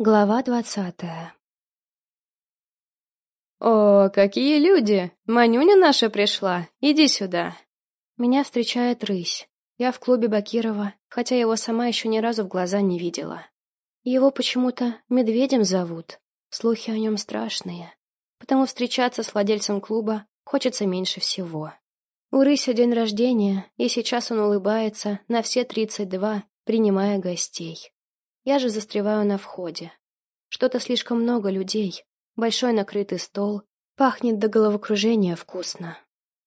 Глава двадцатая «О, какие люди! Манюня наша пришла! Иди сюда!» Меня встречает рысь. Я в клубе Бакирова, хотя его сама еще ни разу в глаза не видела. Его почему-то медведем зовут. Слухи о нем страшные. Потому встречаться с владельцем клуба хочется меньше всего. У рыся день рождения, и сейчас он улыбается на все тридцать два, принимая гостей. Я же застреваю на входе. Что-то слишком много людей. Большой накрытый стол. Пахнет до головокружения вкусно.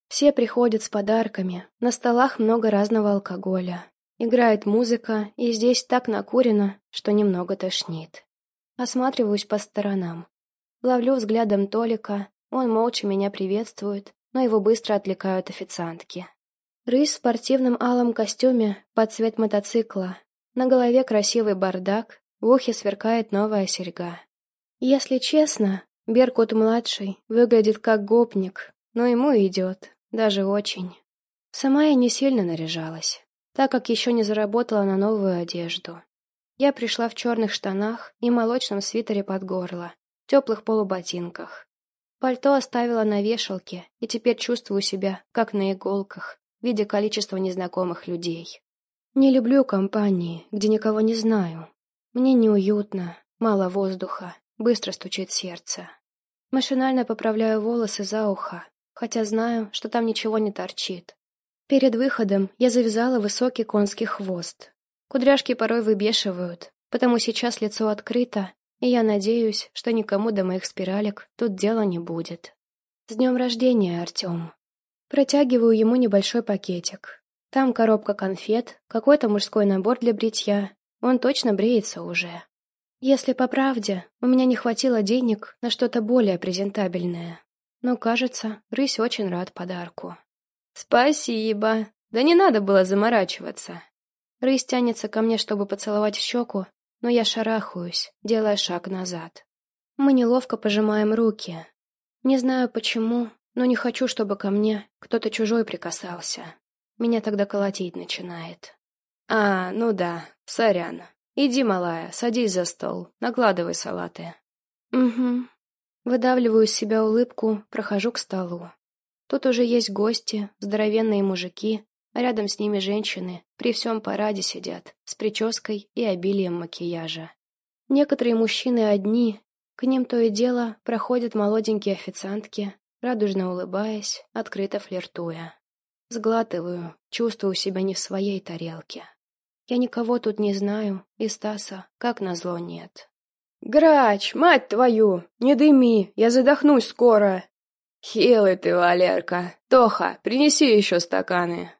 Все приходят с подарками. На столах много разного алкоголя. Играет музыка, и здесь так накурено, что немного тошнит. Осматриваюсь по сторонам. Ловлю взглядом Толика. Он молча меня приветствует, но его быстро отвлекают официантки. Рысь в спортивном алом костюме под цвет мотоцикла, на голове красивый бардак, в ухе сверкает новая серьга. Если честно, Беркут-младший выглядит как гопник, но ему идет, даже очень. Сама я не сильно наряжалась, так как еще не заработала на новую одежду. Я пришла в черных штанах и молочном свитере под горло, теплых полуботинках. Пальто оставила на вешалке, и теперь чувствую себя, как на иголках, в виде количества незнакомых людей. Не люблю компании, где никого не знаю. Мне неуютно, мало воздуха, быстро стучит сердце. Машинально поправляю волосы за ухо, хотя знаю, что там ничего не торчит. Перед выходом я завязала высокий конский хвост. Кудряшки порой выбешивают, потому сейчас лицо открыто, и я надеюсь, что никому до моих спиралек тут дела не будет. С днем рождения, Артем. Протягиваю ему небольшой пакетик. Там коробка конфет, какой-то мужской набор для бритья. Он точно бреется уже. Если по правде, у меня не хватило денег на что-то более презентабельное. Но, кажется, рысь очень рад подарку. «Спасибо. Да не надо было заморачиваться». Рысь тянется ко мне, чтобы поцеловать в щеку, но я шарахаюсь, делая шаг назад. Мы неловко пожимаем руки. Не знаю почему, но не хочу, чтобы ко мне кто-то чужой прикасался. Меня тогда колотить начинает. А, ну да, сорян. Иди, малая, садись за стол, накладывай салаты. Угу. Выдавливаю из себя улыбку, прохожу к столу. Тут уже есть гости, здоровенные мужики, а рядом с ними женщины, при всем параде сидят, с прической и обилием макияжа. Некоторые мужчины одни, к ним то и дело проходят молоденькие официантки, радужно улыбаясь, открыто флиртуя. Сглатываю, чувствую себя не в своей тарелке. Я никого тут не знаю, и Стаса, как назло, нет. «Грач, мать твою! Не дыми, я задохнусь скоро!» «Хилый ты, Валерка! Тоха, принеси еще стаканы!»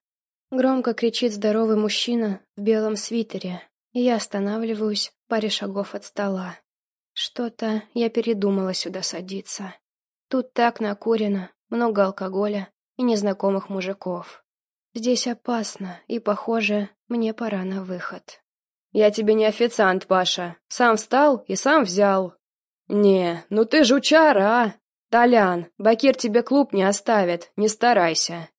Громко кричит здоровый мужчина в белом свитере, и я останавливаюсь в паре шагов от стола. Что-то я передумала сюда садиться. Тут так накурено, много алкоголя, и незнакомых мужиков. Здесь опасно, и, похоже, мне пора на выход. «Я тебе не официант, Паша. Сам встал и сам взял». «Не, ну ты жучара, а! Толян, Бакир тебе клуб не оставит, не старайся.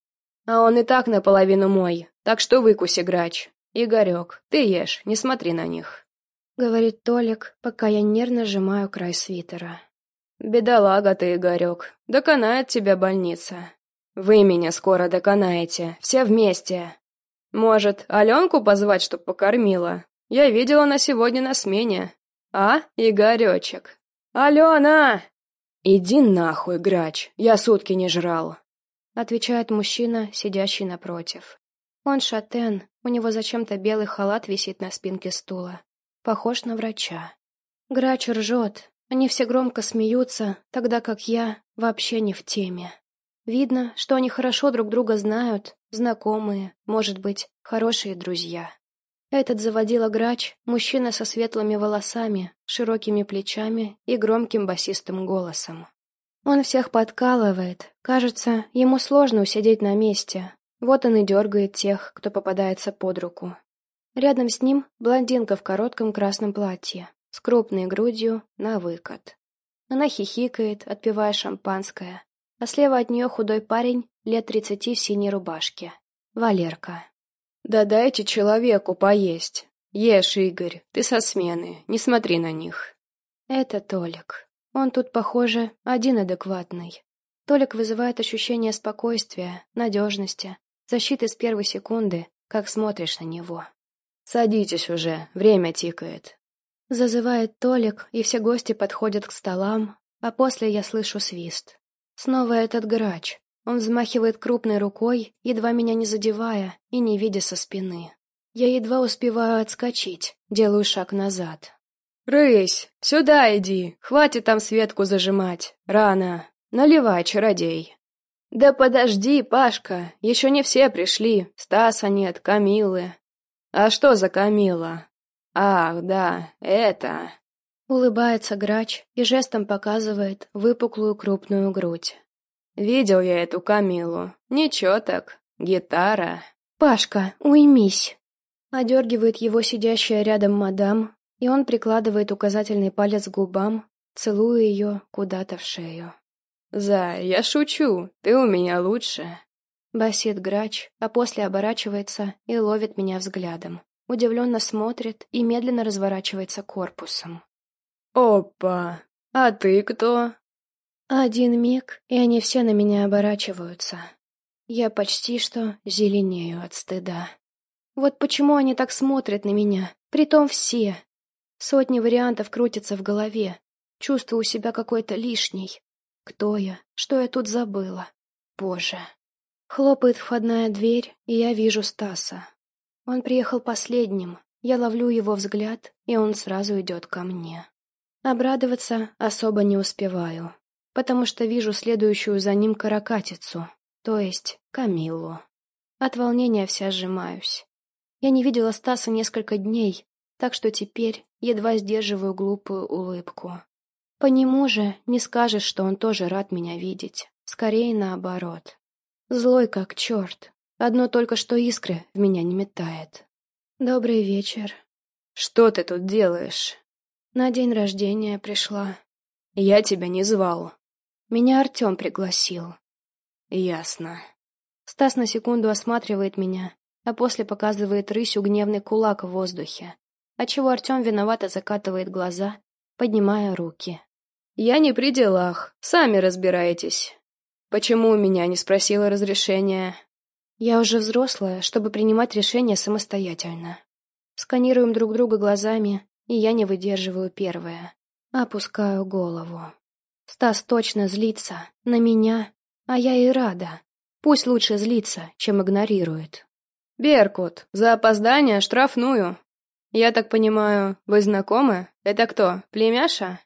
А он и так наполовину мой, так что выкуси, грач. Игорек, ты ешь, не смотри на них». Говорит Толик, пока я нервно сжимаю край свитера. «Бедолага ты, Игорек, доконает тебя больница. Вы меня скоро доконаете, все вместе. Может, Аленку позвать, чтоб покормила? Я видела она сегодня на смене. А, Игоречек? Алена! Иди нахуй, грач, я сутки не жрал. Отвечает мужчина, сидящий напротив. Он шатен, у него зачем-то белый халат висит на спинке стула. Похож на врача. Грач ржет, они все громко смеются, тогда как я вообще не в теме. Видно, что они хорошо друг друга знают, знакомые, может быть, хорошие друзья. Этот заводила грач, мужчина со светлыми волосами, широкими плечами и громким басистым голосом. Он всех подкалывает, кажется, ему сложно усидеть на месте, вот он и дергает тех, кто попадается под руку. Рядом с ним блондинка в коротком красном платье, с крупной грудью на выкат. Она хихикает, отпивая шампанское, а слева от нее худой парень лет тридцати в синей рубашке. Валерка. «Да дайте человеку поесть. Ешь, Игорь, ты со смены, не смотри на них». Это Толик. Он тут, похоже, один адекватный. Толик вызывает ощущение спокойствия, надежности, защиты с первой секунды, как смотришь на него. «Садитесь уже, время тикает». Зазывает Толик, и все гости подходят к столам, а после я слышу свист. Снова этот грач. Он взмахивает крупной рукой, едва меня не задевая и не видя со спины. Я едва успеваю отскочить, делаю шаг назад. «Рысь, сюда иди, хватит там Светку зажимать, рано, наливай, чародей». «Да подожди, Пашка, еще не все пришли, Стаса нет, Камилы». «А что за Камила?» «Ах, да, это...» Улыбается грач и жестом показывает выпуклую крупную грудь. «Видел я эту Камилу. Ничего так. Гитара». «Пашка, уймись!» Одергивает его сидящая рядом мадам, и он прикладывает указательный палец к губам, целуя ее куда-то в шею. «Зай, я шучу, ты у меня лучше!» Басит грач, а после оборачивается и ловит меня взглядом. Удивленно смотрит и медленно разворачивается корпусом. «Опа! А ты кто?» Один миг, и они все на меня оборачиваются. Я почти что зеленею от стыда. Вот почему они так смотрят на меня, притом все. Сотни вариантов крутятся в голове. Чувствую себя какой-то лишней. Кто я? Что я тут забыла? Боже. Хлопает входная дверь, и я вижу Стаса. Он приехал последним. Я ловлю его взгляд, и он сразу идет ко мне. Обрадоваться особо не успеваю, потому что вижу следующую за ним каракатицу, то есть Камиллу. От волнения вся сжимаюсь. Я не видела Стаса несколько дней, так что теперь едва сдерживаю глупую улыбку. По нему же не скажешь, что он тоже рад меня видеть. Скорее наоборот. Злой как черт. Одно только что искры в меня не метает. Добрый вечер. Что ты тут делаешь? На день рождения пришла. Я тебя не звал. Меня Артем пригласил. Ясно. Стас на секунду осматривает меня, а после показывает рысью гневный кулак в воздухе, отчего Артем виновато закатывает глаза, поднимая руки. «Я не при делах, сами разбирайтесь. Почему у меня не спросила разрешения?» «Я уже взрослая, чтобы принимать решения самостоятельно. Сканируем друг друга глазами, и я не выдерживаю первое. Опускаю голову. Стас точно злится. На меня. А я и рада. Пусть лучше злится, чем игнорирует. «Беркут, за опоздание штрафную. Я так понимаю, вы знакомы? Это кто, племяша?»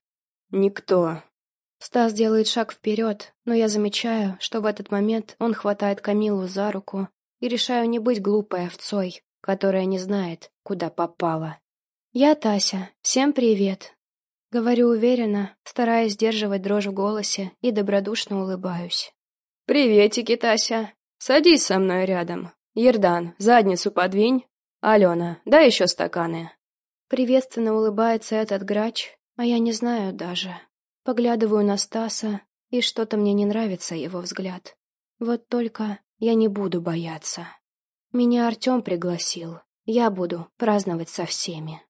«Никто». Стас делает шаг вперед, но я замечаю, что в этот момент он хватает Камилу за руку и решаю не быть глупой овцой, которая не знает, куда попала. «Я Тася. Всем привет!» Говорю уверенно, стараясь сдерживать дрожь в голосе и добродушно улыбаюсь. «Приветики, Тася. Садись со мной рядом. Ердан, задницу подвинь. Алена, дай еще стаканы». Приветственно улыбается этот грач, а я не знаю даже. Поглядываю на Стаса, и что-то мне не нравится его взгляд. Вот только я не буду бояться. Меня Артем пригласил. Я буду праздновать со всеми.